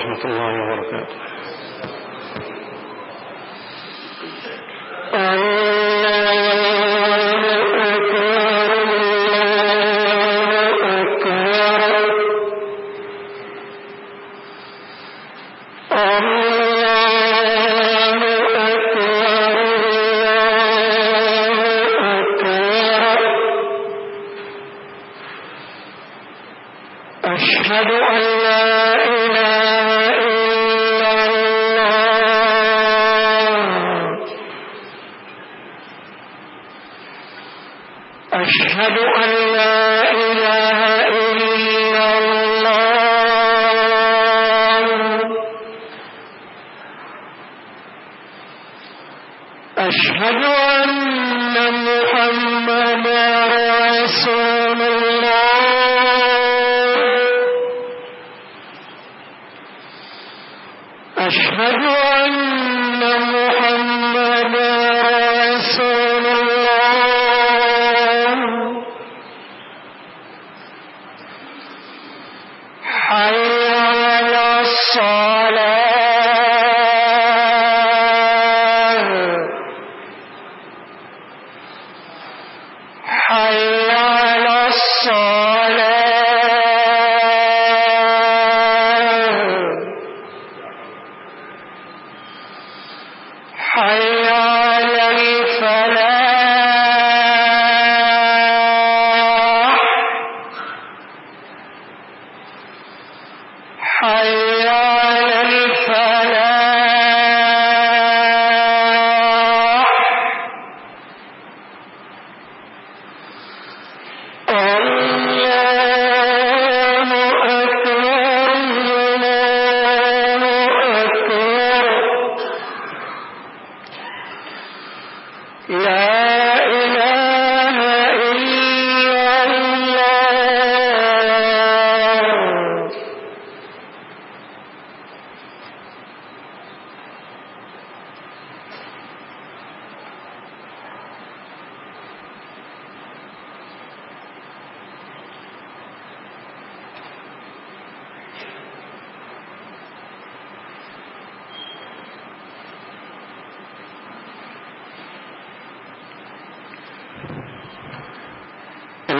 ورحمة الله وبركاته. حي على الصلاة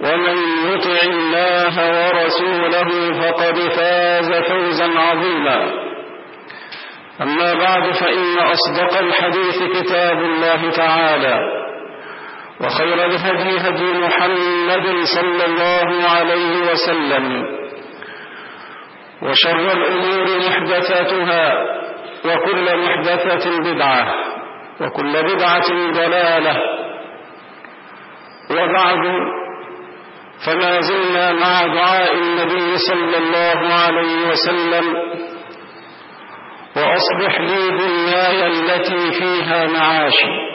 ومن يطع الله ورسوله فقد فاز فوزا عظيما. أما بعد فإن أصدق الحديث كتاب الله تعالى وخير الهدي هدي محمد صلى الله عليه وسلم وشر الأمور محدثاتها وكل محدثة بدعة وكل بدعة ضلالة. وبعد فما زلنا مع دعاء النبي صلى الله عليه وسلم. وأصبح لي دنياي التي فيها معاشي.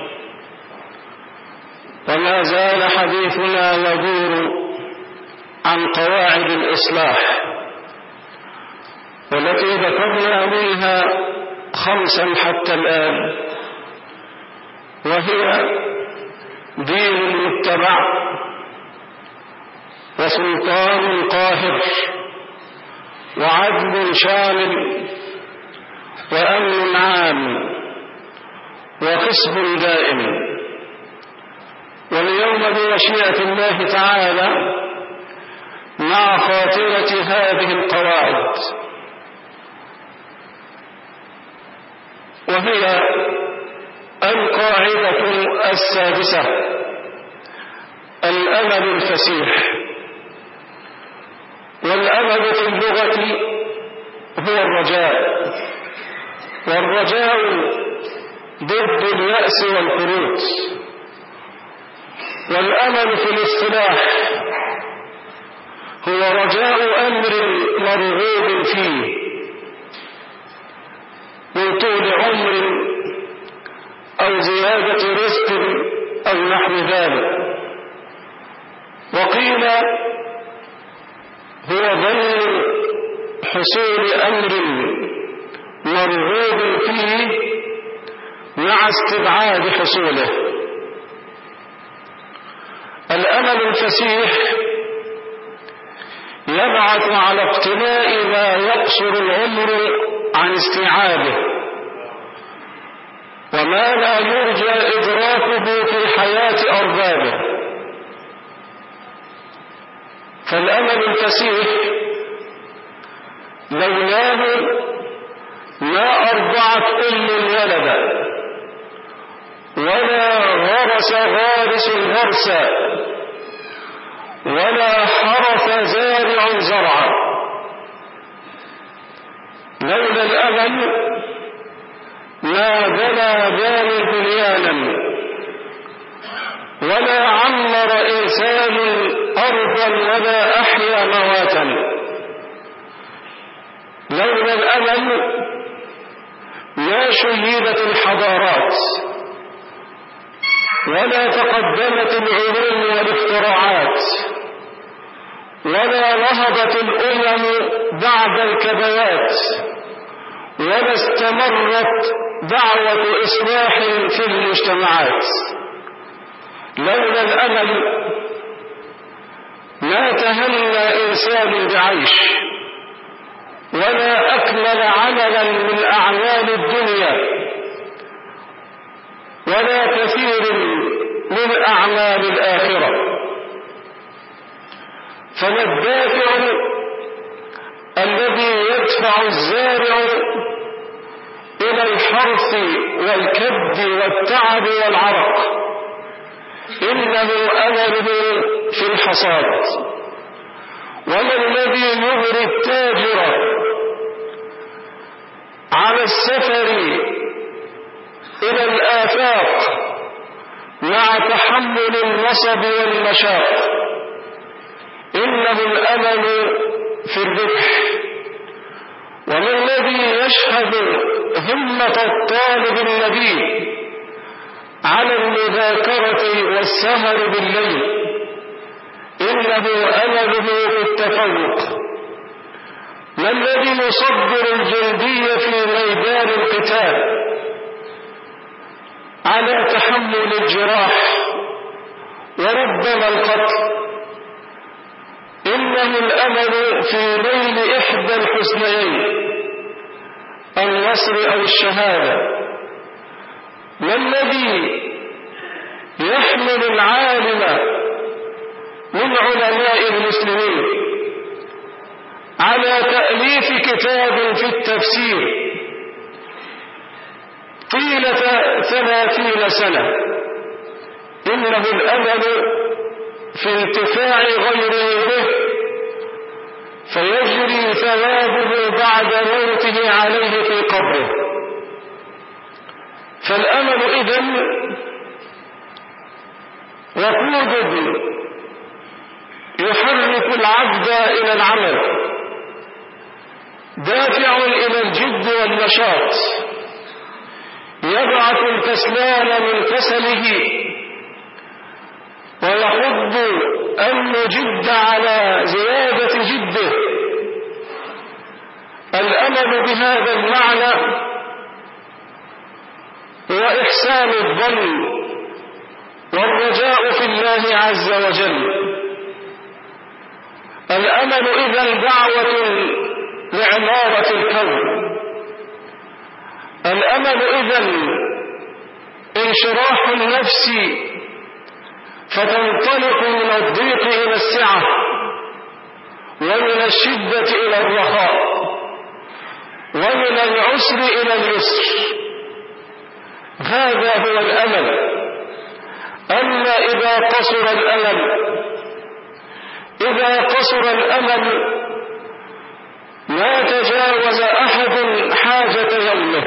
وما زال حديثنا يدور عن قواعد الإصلاح. والتي ذكرنا منها خمسا حتى الآن. وهي دين متبع وسلطان قاهر وعدل شامل وأمن عام وقسم دائم. واليوم بمشيئة الله تعالى مع خاطرة هذه القواعد. وهي القاعدة السادسة الأمل الفسيح. والأمل في اللغة هو الرجاء. والرجاء ضد اليأس والقنوط. والأمل في الاصطلاح هو رجاء أمر مرغوب فيه من طول عمر أو زيادة رزق أو نحو ذلك. وقيل هو ظن حصول أمر مرغوب فيه مع استبعاد حصوله. الأمل الفسيح يبعث على اقتناء ما يقصر العمر عن استيعابه. وما لا يرجى إدراكه في حياة أربابه. فالأمل الفسيح لولاه ما أرضعت أم ولدا ولا غرس غارس غرسا ولا حرث زارع زرعا لولا الأمل ما بنى بال بنيانا ولا عمر إنسان أرضا ولا أحيا مواتا. لولا الأمل ما شيدت الحضارات ولا تقدمت العلوم والاختراعات ولا نهضت الأمم بعد الكبوات ولا استمرت دعوة إصلاح في المجتمعات. لولا الأمل ما تهنى إنسان بعيش ولا أكمل عملا من أعمال الدنيا ولا كثير من أعمال الآخرة. فما الدافع الذي يدفع الزارع إلى الحرث والكد والتعب والعرق؟ إنه أمله في الحصاد. وما الذي يغري التاجر على السفر إلى الآفاق مع تحمل النصب والمشاق إنه الأمل في الربح. وما الذي يشهد همة الطالب النبي. على المذاكرة والسهر بالليل. إنه أمله في التفوق ما الذي يصبر الجندي في ميدان القتال؟ على تحمل الجراح. وربما القتل. إنه الأمل في نيل إحدى الحسنيين. النصر أو الشهادة. ما الذي يحمل العالم من علماء المسلمين على تأليف كتاب في التفسير طيلة ثلاثين سنة. إنه الأمل في انتفاع غيره به فيجري ثوابه بعد موته عليه في قبره. فالأمل إذن وقود يحرك العبد إلى العمل دافع إلى الجد والنشاط يبعث الكسلان من كسله ويحض أن نجد على زيادة جده. الأمل بهذا المعنى وإحسان الظن والرجاء في الله عز وجل. الأمل إذا دعوة لعمارة الكون. الأمل إذا انشراح النفس فتنطلق من الضيق إلى السعة ومن الشدة إلى الرخاء ومن العسر إلى اليسر. هذا هو الأمل. أما إذا قصر الأمل إذا قصر الأمل ما تجاوز أحد حاجة يومه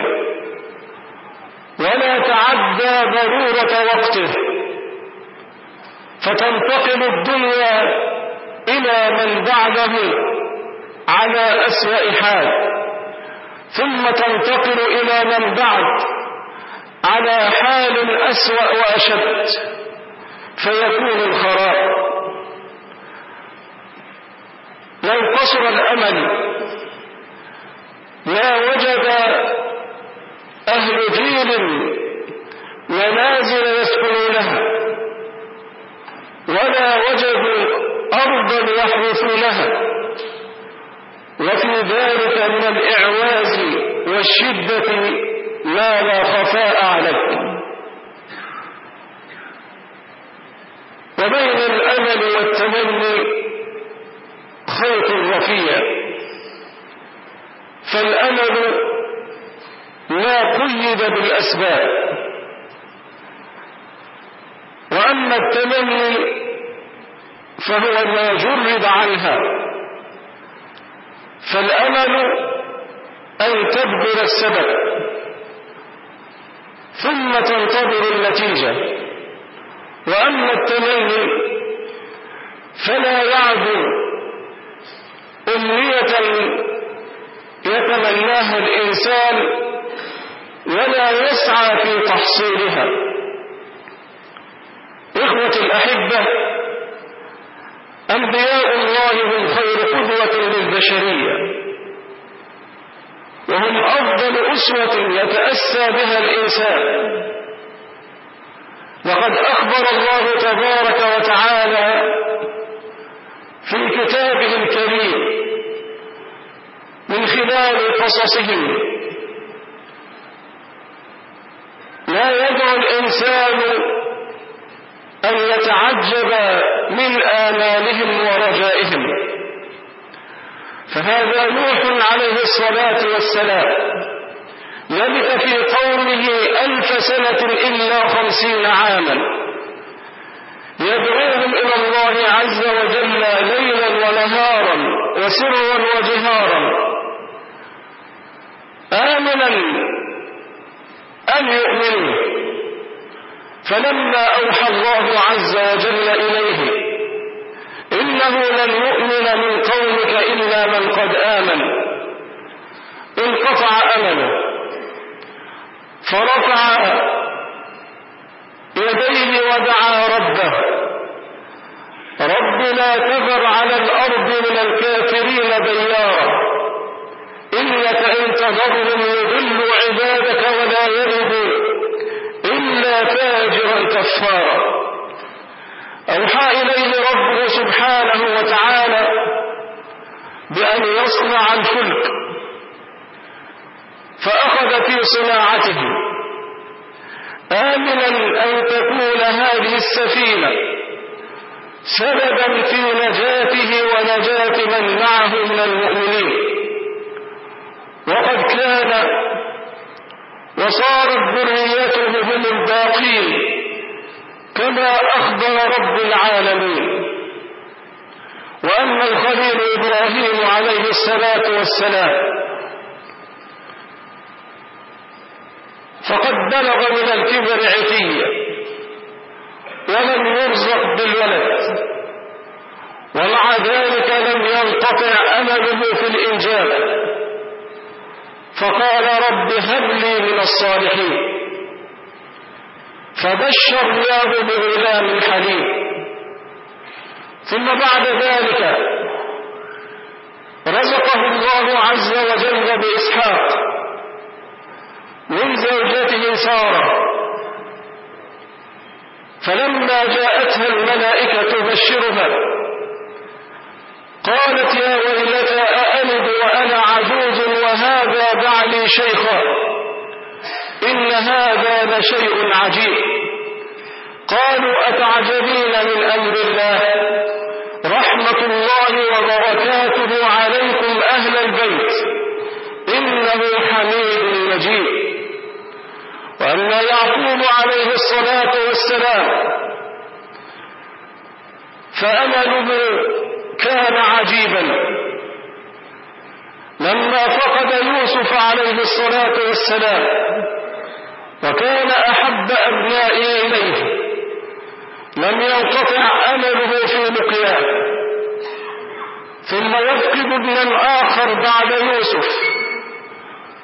ولا تعدى ضرورة وقته. فتنتقل الدنيا إلى من بعده على أسوأ حال ثم تنتقل إلى من بعد. على حال أسوأ وأشد فيكون الخراب. لو قصر الأمل ما وجد أهل جيل منازل يسكنونها ولا وجدوا أرضا يحرثونها. وفي ذلك من الإعواز والشدة ما لا خفاء عليك. وبين الأمل والتمني خيط رفيع. فالأمل ما قيد بالأسباب. وأما التمني فهو ما جرد عنها. فالأمل أن تبذل السبب. ثم تنتظر النتيجة. وأما التمني فلا يعدو أمنية يتمناها الإنسان ولا يسعى في تحصيلها. إخوة الأحبة أنبياء الله هم خير قدوة للبشرية. وهم أفضل أسوة يتأسى بها الإنسان. وقد أخبر الله تبارك وتعالى في كتابه الكريم من خلال قصصهم. لا يدعو الإنسان أن يتعجب من آمالهم ورجائهم. فهذا نوح عليه الصلاة والسلام. لبث في قومه ألف سنة إلا خمسين عاما. يدعوهم إلى الله عز وجل ليلا ونهارا وسرا وجهارا. آمنا أن يؤمنوا. فلما أوحى الله عز وجل إليه إنه لن يؤمن من قومك إلا من قد آمن. انقطع أمله فرفع يديه ودعا ربه. رب لا تذر على الأرض من الكافرين ديارا. إنك إن تذرهم يضلوا عبادك ولا يلدوا إلا فاجرا كفارا. أوحى إليه ربه سبحانه وتعالى بأن يصنع الفلك فأخذ في صناعته. آمنا أن تكون هذه السفينة سببا في نجاته ونجاة من معه من المؤمنين. وقد كان وصارت ذريته هم الباقين كما أخبر رب العالمين. وأما الخليل إبراهيم عليه الصلاة والسلام فقد بلغ من الكبر عتية ولم يرزق بالولد ومع ذلك لم ينقطع أمله في الإنجاب. فقال رب هب لي من الصالحين فبشرناه بغلام حليم. ثم بعد ذلك رزقه الله عز وجل بإسحاق من زوجته سارة. فلما جاءتها الملائكة تبشرها قالت يا ويلتى أألد وأنا عجوز وهذا بعلي شيخا إن هذا لشيء عجيب. قالوا أتعجبين من أمر الله؟ الله وبركاته عليكم أهل البيت. إنه حميد مجيد. وأما يعقوب عليه الصلاة والسلام فأمله كان عجيبا. لما فقد يوسف عليه الصلاة والسلام وكان أحب أبنائه إليه لم ينقطع أمله في لقياه ثم يفقد ابنا آخر بعد يوسف.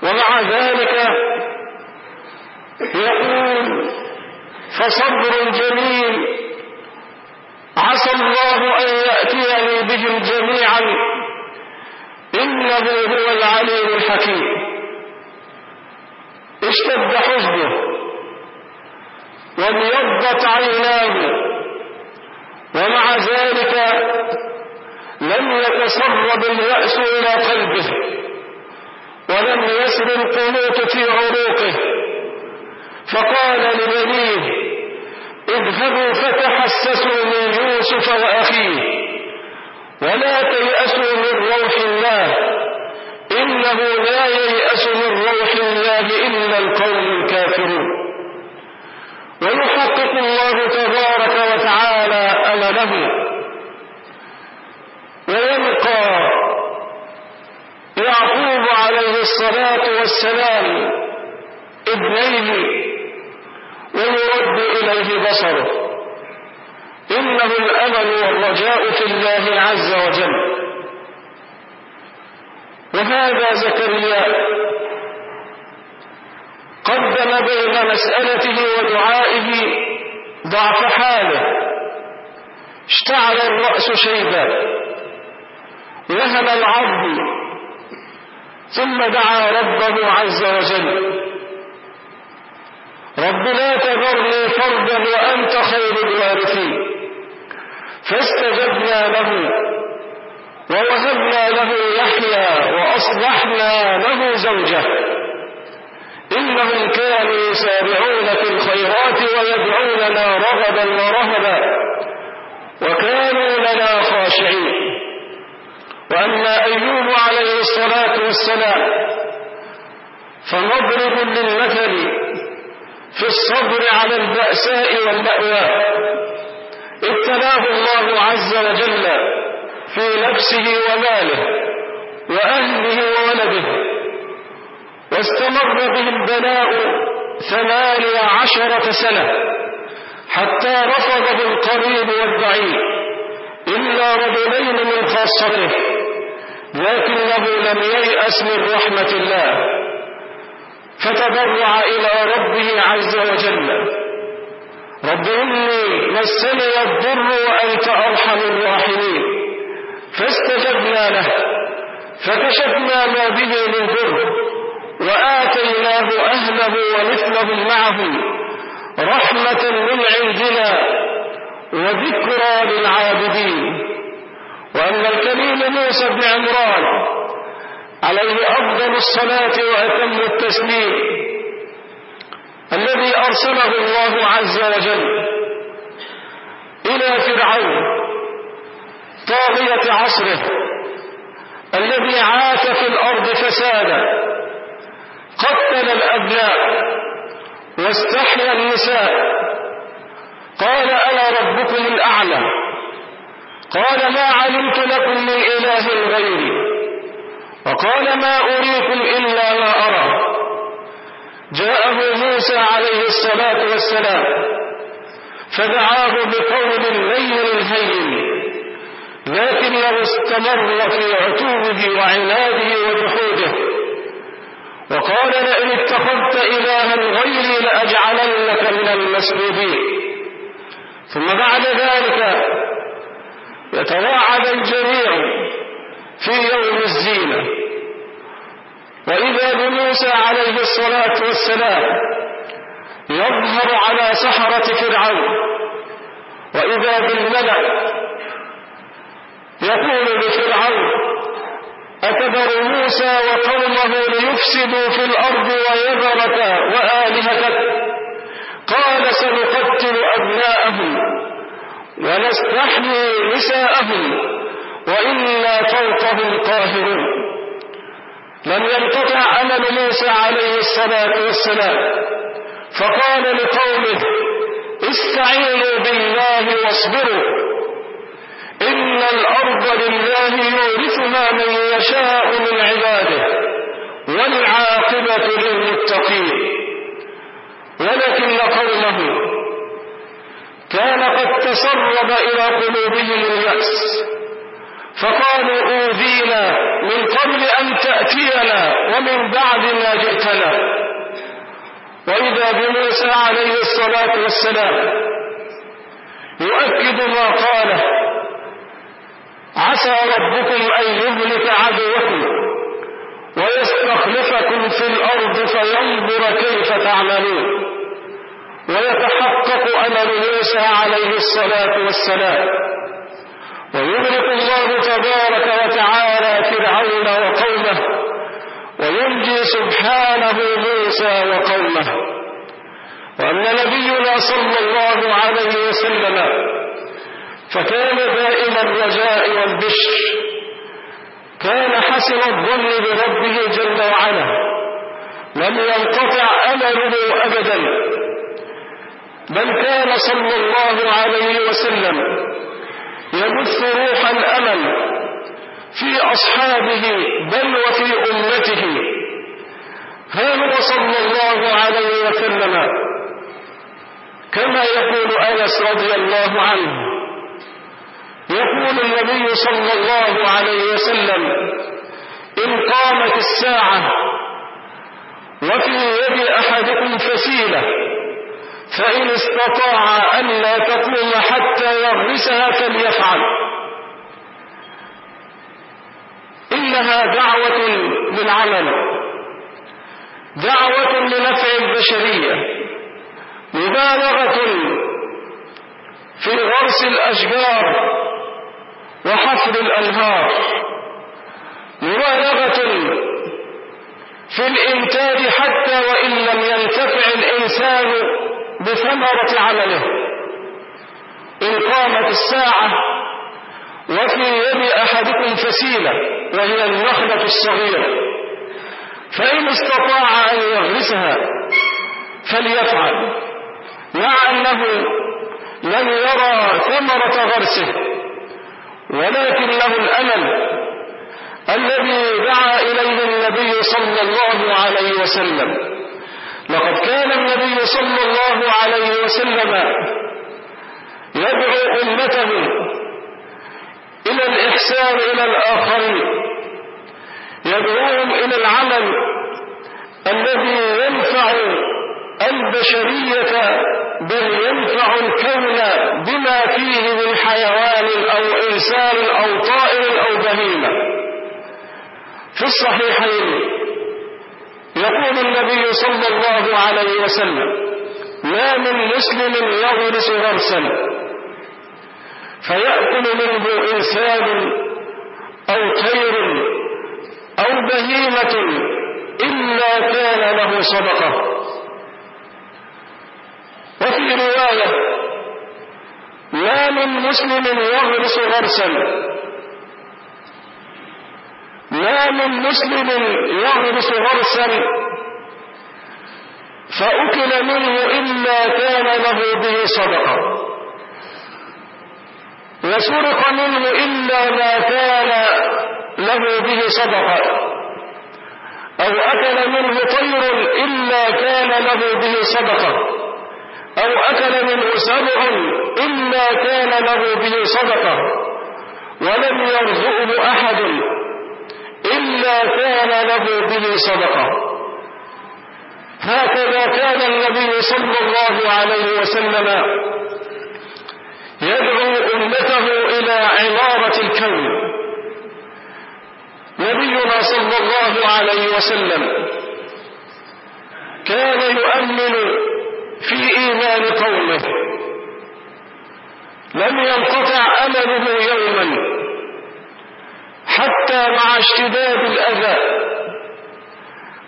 ومع ذلك يقول فصبر جميل. عسى الله أن يأتيني بهم جميعا. إنه هو العليم الحكيم. اشتد حزنه. وابيضت عيناه. ومع ذلك لم يتسرب اليأس إلى قلبه ولم يسر القنوط في عروقه فقال لبنيه اذهبوا فتحسسوا من يوسف وأخيه ولا تيأسوا من روح الله إنه لا ييأس من روح الله إلا القوم الكافرون. ويحقق الله تبارك وتعالى أمله ويلقى يعقوب عليه الصلاة والسلام ابنيه ويرد إليه بصره. إنه الأمل والرجاء في الله عز وجل. وهذا زكريا قدم بين مسألته ودعائه ضعف حاله. اشتعل الرأس شيبا. وهم العظم ثم دعا ربه عز وجل. رب لا تذرني فردا وأنت خير الوارثين. فاستجبنا له ووهبنا له يحيى وأصلحنا له زوجه. إنهم كانوا يسارعون في الخيرات ويدعوننا رغبا ورهبا. وكانوا لنا خاشعين. وأما أيوب عليه الصلاة والسلام فمضرب للمثل في الصبر على البأساء والبأواء ابتلاه الله عز وجل في نفسه وماله وأهله وولده. واستمر به البلاء ثمانية عشرة سنة حتى رفضه القريب والبعيد إلا رجلين من خاصته. لكنه لم ييأس من رحمة الله. فتضرع إلى ربه عز وجل. رب إني مسني الضر وأنت أرحم الراحمين. فاستجبنا له. فكشفنا ما به من ضر. وآتيناه أهله ومثلهم معهم رحمة من عندنا. وذكرى للعابدين. وأما الكريم موسى بن عمران عليه أفضل الصلاة وأتم التسليم الذي أرسله الله عز وجل إلى فرعون طاغية عصره الذي عاث في الأرض فسادا قتل الأبناء واستحيا النساء. قال أنا ربكم الأعلى؟ قال ما علمت لكم من إله غيري. وقال ما أريكم إلا ما أرى. جاءه موسى عليه الصلاة والسلام فدعاه بقول لين هين لكنه استمر في عتوبه وعناده وجحوده. وقال لئن اتخذت إلها غيري لأجعلنك من المسجودين. ثم بعد ذلك يتواعد الجميع في يوم الزينة. وإذا بموسى عليه الصلاة والسلام يظهر على سحرة فرعون وإذا بالملأ يقول لفرعون أتذر موسى وقومه ليفسدوا في الأرض ويذرك وآلهتك؟ قال سنقتل أبناءهم. ونستحيي نساءهم وإنا فوقهم قاهرون. لم ينقطع أمل موسى عليه الصلاة والسلام فقال لقومه استعينوا بالله واصبروا إن الأرض لله يورثها من يشاء من عباده والعاقبة للمتقين. ولكن قومه كان قد تسرب إلى قلوبهم اليأس. فقالوا أوذينا من قبل أن تأتينا ومن بعد ما جئتنا. وإذا بموسى عليه الصلاة والسلام يؤكد ما قاله عسى ربكم أن يهلك عدوكم ويستخلفكم في الأرض فينظر كيف تعملون. ويتحقق أمل موسى عليه الصلاة والسلام. ويغرق الله تبارك وتعالى فرعون وقومه وينجي سبحانه موسى وقومه. وأن نبينا صلى الله عليه وسلم فكان دائم الرجاء والبشر. كان حسن الظن بربه جل وعلا. لم ينقطع أمله أبدا. بل كان صلى الله عليه وسلم يبث روح الأمل في أصحابه بل وفي أمته. ها هو صلى الله عليه وسلم كما يقول أنس رضي الله عنه يقول النبي صلى الله عليه وسلم إن قامت الساعة وفي يد أحدكم فسيلة فإن استطاع أن لا تقوم حتى يغرسها فليفعل. إنها دعوة للعمل. دعوة لنفع البشرية. مبالغة في غرس الأشجار وحفر الأنهار. مبالغة في الإنتاج حتى وإن لم ينتفع الإنسان بثمرة عمله إن قامت الساعة وفي يد أحدكم فسيلة وهي النخلة الصغيرة فإن استطاع أن يغرسها فليفعل مع أنه لن يرى ثمرة غرسه ولكن له الأمل الذي دعا إليه النبي صلى الله عليه وسلم. لقد كان صلى الله عليه وسلم يدعو أمته إلى الإحسان إلى الآخرين يدعوهم إلى العمل الذي ينفع البشرية بل ينفع الكون بما فيه من حيوان أو إنسان أو طائر أو بهيمة. في الصحيحين يقول النبي صلى الله عليه وسلم ما من مسلم يغرس غرسا. فيأكل منه إنسان أو طير أو بهيمة إلا كان له صدقة. وفي رواية ما من مسلم يغرس غرسا. ما من مسلم يغرس غرسا فأكل منه إلا كان له به صدقة. وسرق منه إلا ما كان له به صدقة. أو أكل منه طير إلا كان له به صدقة. أو أكل منه سبع إلا كان له به صدقة. ولم يرزقه أحد. إلا كان له به صدقة. هكذا كان النبي صلى الله عليه وسلم يدعو أمته إلى عمارة الكون. نبينا صلى الله عليه وسلم كان يؤمن في إيمان قومه. لم ينقطع أمله يوما. حتى مع اشتداد الأذى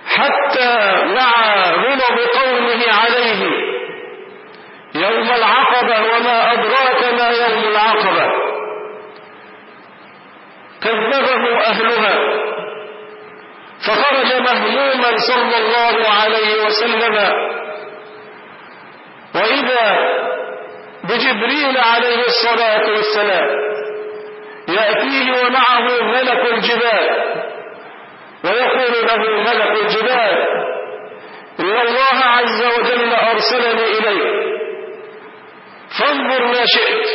حتى مع غلظ قومه عليه. يوم العقبة وما أدراك ما يوم العقبة. كذبه أهلها. فخرج مهموما صلى الله عليه وسلم. وإذا بجبريل عليه الصلاة والسلام يأتيه ومعه ملك الجبال. ويقول له ملك الجبال إن الله عز وجل أرسلني إليك. فانظر ما شئت.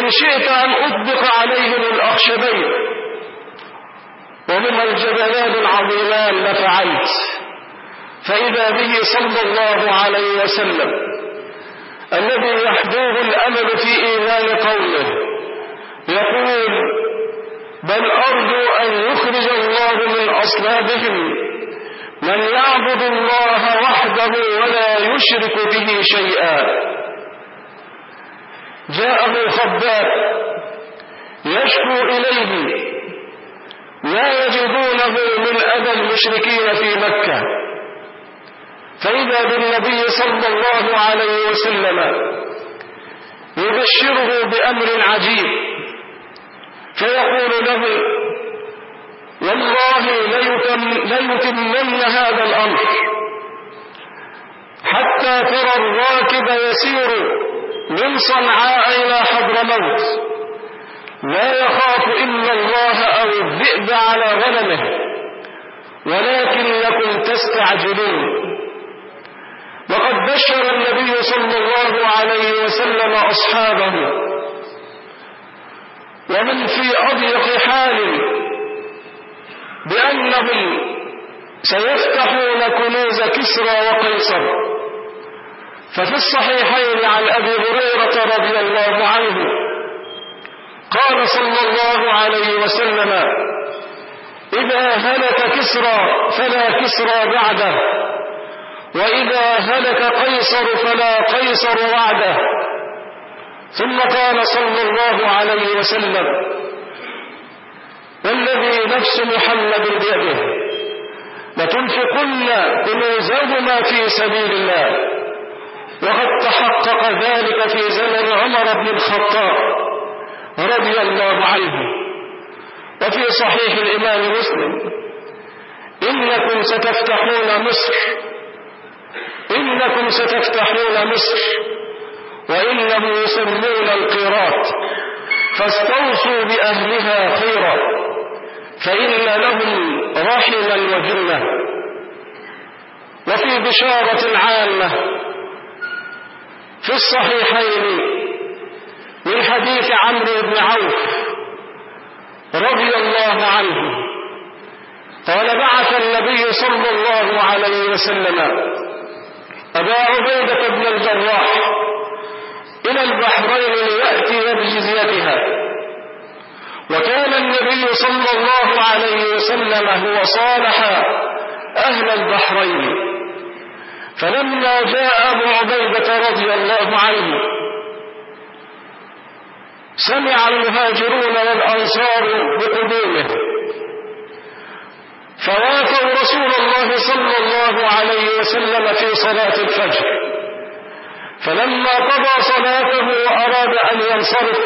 إن شئت أن أطبق عليهم الأخشبين. وهما الجبلان العظيمان لفعلت. فإذا به صلى الله عليه وسلم. الذي يحدوه الأمل في إيمان قومه. يقول بل أرجو أن يخرج الله من أصلابهم. من يعبد الله وحده ولا يشرك به شيئا. جاءه خباب يشكو إليه. ما يجدونه من أذى المشركين في مكة. فإذا بالنبي صلى الله عليه وسلم يبشره بأمر عجيب فيقول له والله ليتمن هذا الأمر حتى ترى الراكب يسير من صنعاء إلى حضرموت. لا يخاف إلا الله أو الذئب على غنمه ولكنكم تستعجلون. وقد بشر النبي صلى الله عليه وسلم أصحابه. ومن في أضيق حال بأنهم سيفتحون كنوز كسرى وقيصر. ففي الصحيحين عن أبي هريرة رضي الله عنه قال صلى الله عليه وسلم إذا هلك كسرى فلا كسرى بعده. وإذا هلك قيصر فلا قيصر بعده ثم قال صلى الله عليه وسلم والذي نفس محمد بيده لتنفقن كنوزهما في سبيل الله. وقد تحقق ذلك في زمن عمر بن الخطاب رضي الله عنه. وفي صحيح الإمام مسلم إنكم ستفتحون مصر إنكم ستفتحون مصر وإنه يسمون القيراط فاستوصوا بأهلها خيرا فإن لهم رحما وجنة. وفي بشارة عامة في الصحيحين من حديث عمرو بن عوف رضي الله عنه قال بعث النبي صلى الله عليه وسلم أبا عبيدة بن الجراح إلى البحرين ليأتي بجزيتها. وكان النبي صلى الله عليه وسلم هو صالح أهل البحرين. فلما جاء أبو عبيدة رضي الله عنه سمع المهاجرون والأنصار بقدومه. فوافوا رسول الله صلى الله عليه وسلم في صلاة الفجر. فلما قضى صلاته وأراد أن ينصرف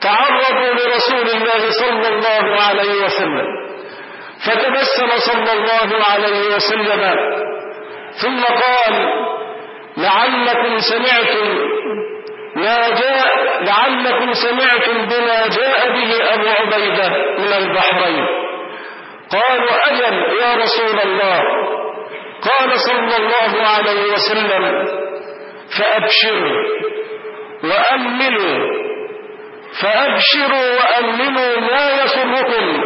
تعرضوا لرسول الله صلى الله عليه وسلم. فتبسم صلى الله عليه وسلم. ثم قال لعلكم سمعتم ما جاء لعلكم سمعتم بما جاء به أبو عبيدة من البحرين. قالوا أجل يا رسول الله. قال صلى الله عليه وسلم فأبشروا وأمنوا فأبشروا وأمنوا ما يسركم.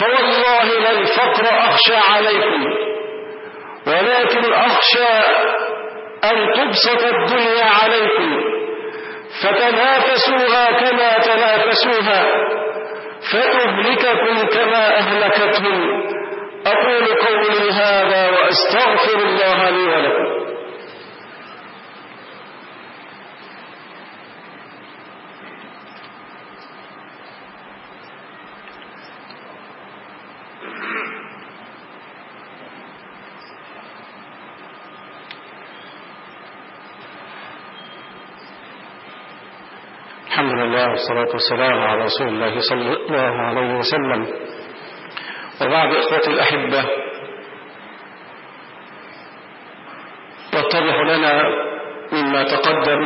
فوالله لا الفقر أخشى عليكم ولكن أخشى أن تبسط الدنيا عليكم فتنافسوها كما تنافسوها. فتهلككم كما أهلكتهم أقول قولي هذا وأستغفر الله لي ولكم. الحمد لله والصلاة والسلام على رسول الله صلى الله عليه وسلم. وبعد إخوتي الأحبة يتضح لنا مما تقدم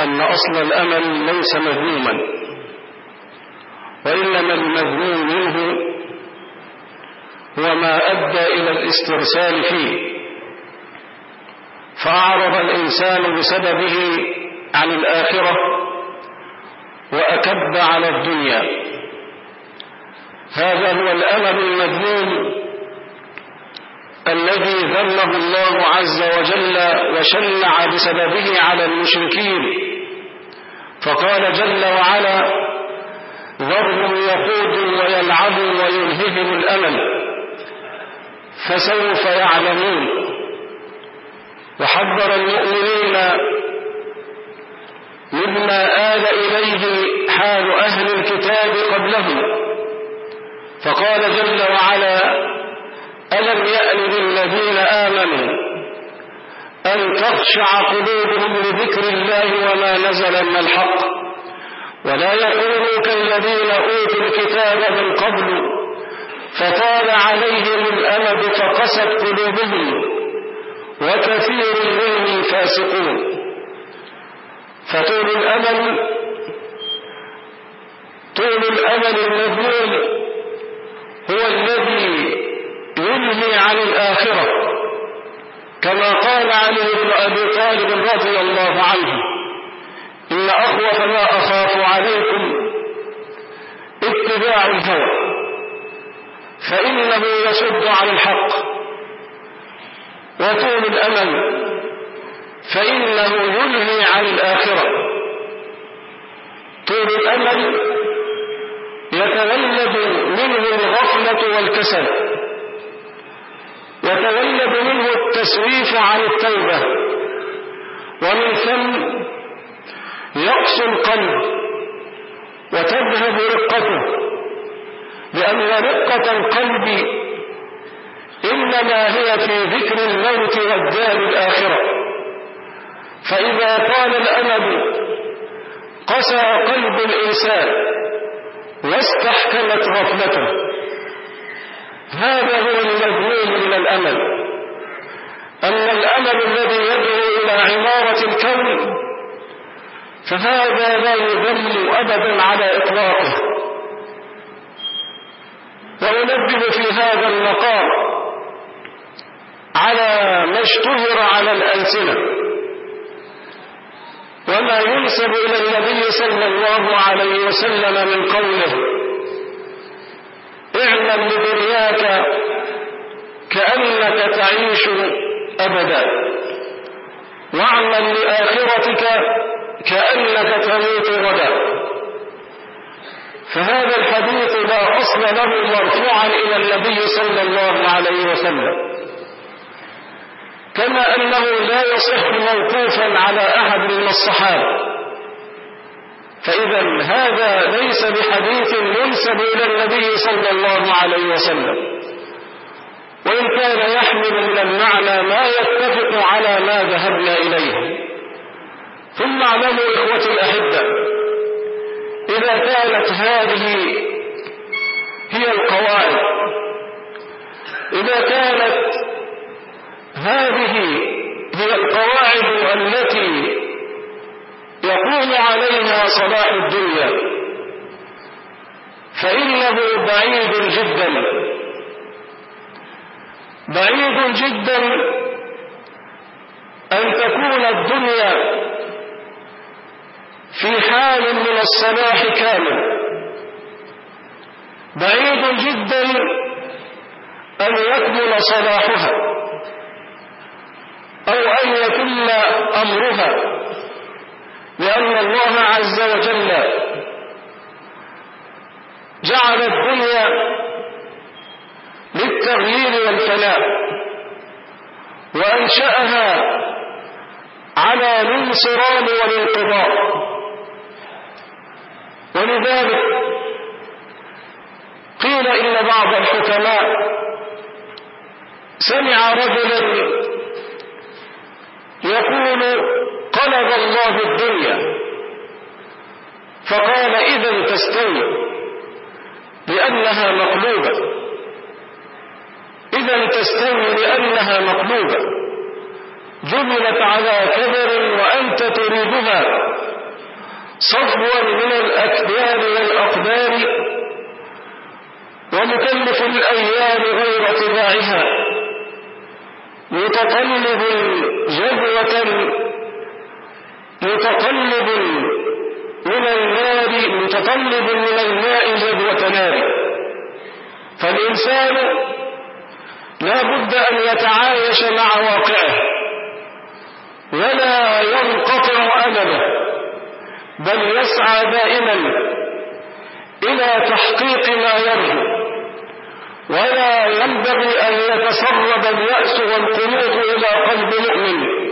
أن أصل الأمل ليس مذموما وإنما المذموم منه هو ما أدى إلى الاسترسال فيه فأعرض الإنسان بسببه عن الآخرة وأكب على الدنيا. هذا هو الأمل المذموم الذي ذمه الله عز وجل وشنع بسببه على المشركين. فقال جل وعلا ذرهم يخوضوا ويلعبوا ويلههم الأمل فسوف يعلمون. وحذر المؤمنين مما آل إليه حال أهل الكتاب قبلهم فقال جل وعلا ألم يأن للذين آمنوا أن تخشع قلوبهم لذكر الله وما نزل من الحق؟ ولا يكونوا كالذين أوتوا الكتاب من قبل فطال عليهم الأمد فقست قلوبهم وكثير منهم فاسقون. فطول الأمل طول الأمل المذموم هو الذي ينهي عن الآخرة. كما قال علي بن أبي طالب رضي الله عنه إن أخوف ما أخاف عليكم اتباع الهوى فإنه يصد عن الحق. وطول الأمل فإنه ينهي عن الآخرة. طول الأمل يتولد منه الغفلة والكسل. يتولد منه التسويف عن التوبة. ومن ثم يقسو القلب وتذهب رقته. لأن رقة القلب إنما هي في ذكر الموت والدار الآخرة. فإذا طال الأمل قسى قلب الإنسان واستحكمت غفلته هذا هو المذموم من الأمل. أما الأمل الذي يدعو إلى عمارة الكون فهذا لا يذم أبدا على إطلاقه. وأنبه في هذا المقام على ما اشتهر على الألسنة. وما ينسب إلى النبي صلى الله عليه وسلم من قوله اعلم لدنياك كأنك تعيش أبدا. واعمل لآخرتك كأنك تموت غدا. فهذا الحديث لا أصل له مرفوعا إلى النبي صلى الله عليه وسلم. كما أنه لا يصح موقوفا على أحد من الصحابة. فإذا هذا ليس بحديث ينسب إلى النبي صلى الله عليه وسلم. وإن كان يحمل من المعنى ما يتفق على ما ذهبنا إليه. ثم اعلموا إخوتي الأحبة إذا كانت هذه هي القواعد. إذا كانت هذه هي القواعد التي يقوم عليها صلاح الدنيا. فإنه بعيد جدا. بعيد جدا أن تكون الدنيا في حال من الصلاح كامل. بعيد جدا أن يكمل صلاحها. أو أن يتم أمرها. لأن الله عز وجل جعل الدنيا للتغيير والفناء وأنشأها على الانصرام والانقضاء. ولذلك قيل إن بعض الحكماء سمع رجلا يقول قلب الله الدنيا فقال إذا تستوي لأنها مقلوبة. إذا تستوي لأنها مقلوبة. جبلت على كبر وأنت تريدها. صفوا من الأكبار والأقدار ومكلف الأيام غير طباعها. متطلب جذوة متطلب من النار متطلب من الماء جذوة نار. فالإنسان لا بد أن يتعايش مع واقعه ولا ينقطع أمله بل يسعى دائما إلى تحقيق ما يرجو. ولا ينبغي أن يتسرب اليأس والقنوط إلى قلب مؤمن.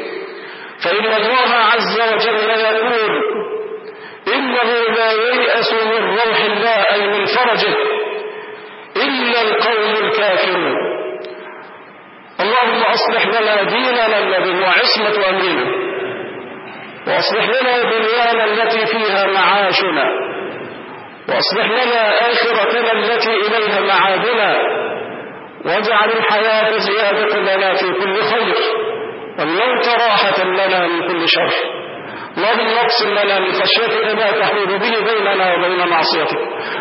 فإن الله عز وجل يقول إنه لا ييأس من روح الله أي من فرجه إلا القوم الكافرون. اللهم أصلح لنا ديننا الذي هو عصمة أمرنا وأصلح لنا دنيانا التي فيها معاشنا. وأصلح لنا آخرتنا التي إليها معادنا واجعل الحياة زيادة لنا في كل خير والموت راحة لنا من كل شر. اللهم اقسم لنا من خشيتك ما تحول به بيننا وبين معصيتك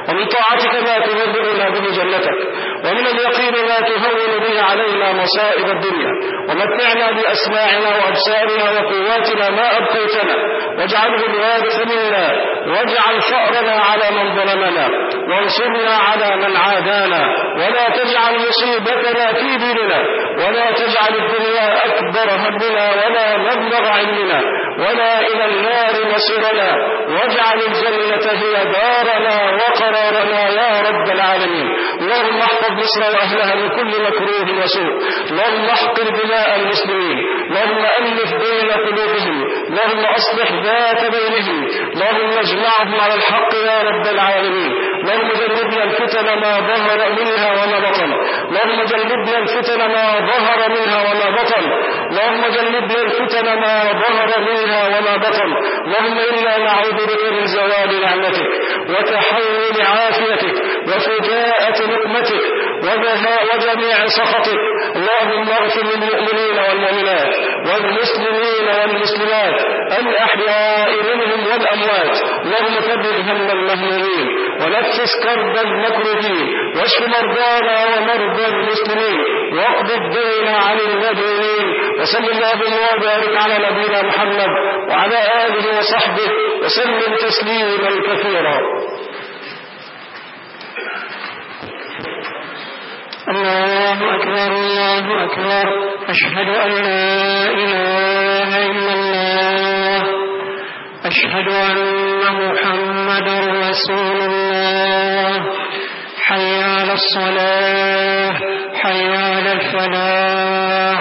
ومن طاعتك ما تبلغنا به جنتك ومن اليقين ما تهون به علينا مصائب الدنيا ومتعنا بأسماعنا وأبصارنا وقواتنا ما أبقيتنا واجعله الوارث منا واجعل فأرنا على من ظلمنا وانصرنا على من عادانا ولا تجعل مصيبتنا في ديننا ولا تجعل الدنيا أكبر همنا ولا مبلغ علمنا. ولا إلى النار مصيرنا واجعل الجنة هي دارنا وقرارنا يا رب العالمين اللهم احفظ مصر وأهلها من كل مكروه وسوء اللهم احقر دماء المسلمين اللهم ألف بين قلوبهم اللهم أصلح ذات بينهم اللهم اجمعهم على الحق يا رب العالمين اللهم جنبنا الفتن ما ظهر منها وما بطن اللهم جنبنا الفتن ما ظهر منها وما بطن اللهم جنبنا الفتن ما ظهر منها وما بطن اللهم إنا نعوذ بك من زوال نعمتك وتحول عافيتك وفجاءة نقمتك وجميع سخطك. اللهم اغفر للمؤمنين والمؤمنات والمسلمين والمسلمات الأحياء منهم والأموات. اللهم ثبت هم المهمومين ونفس كرب المكروبين واشف مرضانا ومرضى المسلمين واقض الدين عن المدينين وصل اللهم وبارك على نبينا محمد وعلى آله وصحبه وسلم تسليما كثيرا. الله أكبر الله أكبر. أشهد أن لا إله إلا الله. أشهد أن محمدا رسول الله. حي على الصلاة حي على الفلاح.